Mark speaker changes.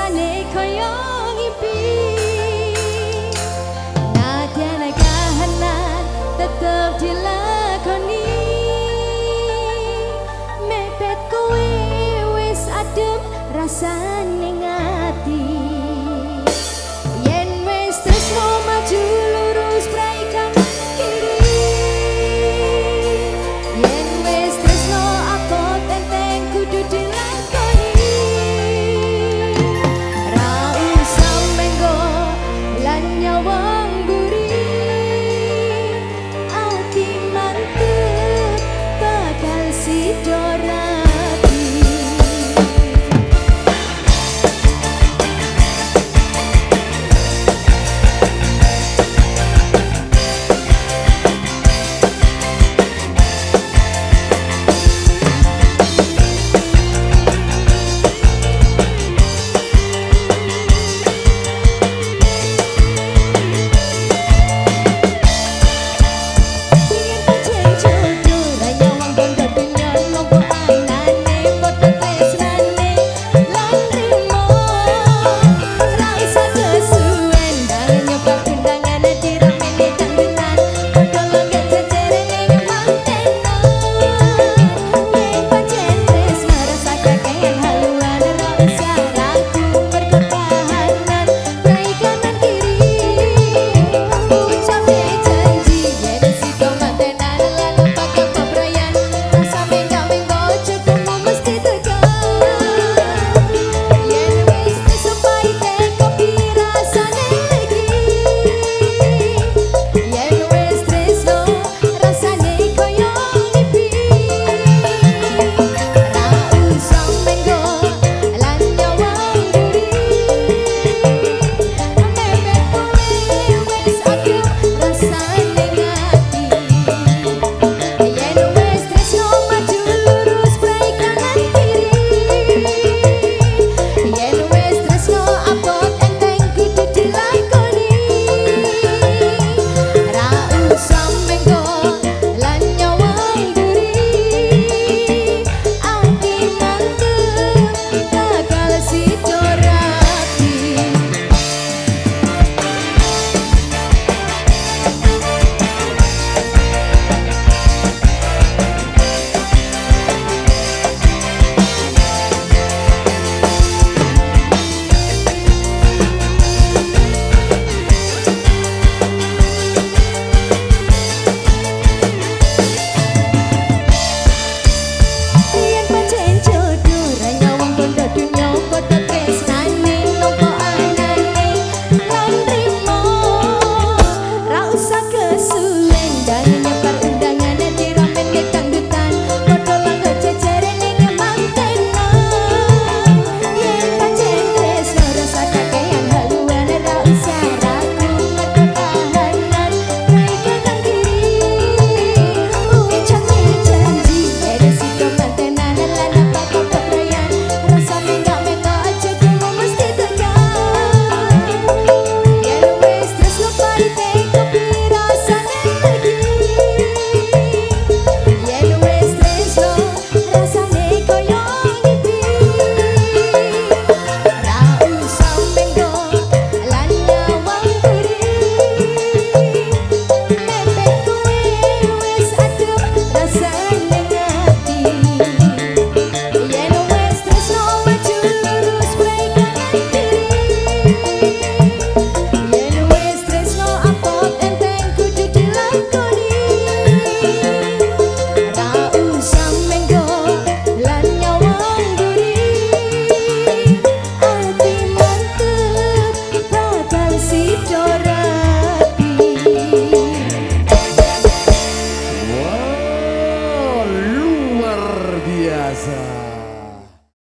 Speaker 1: 산의 고요이 빛. Música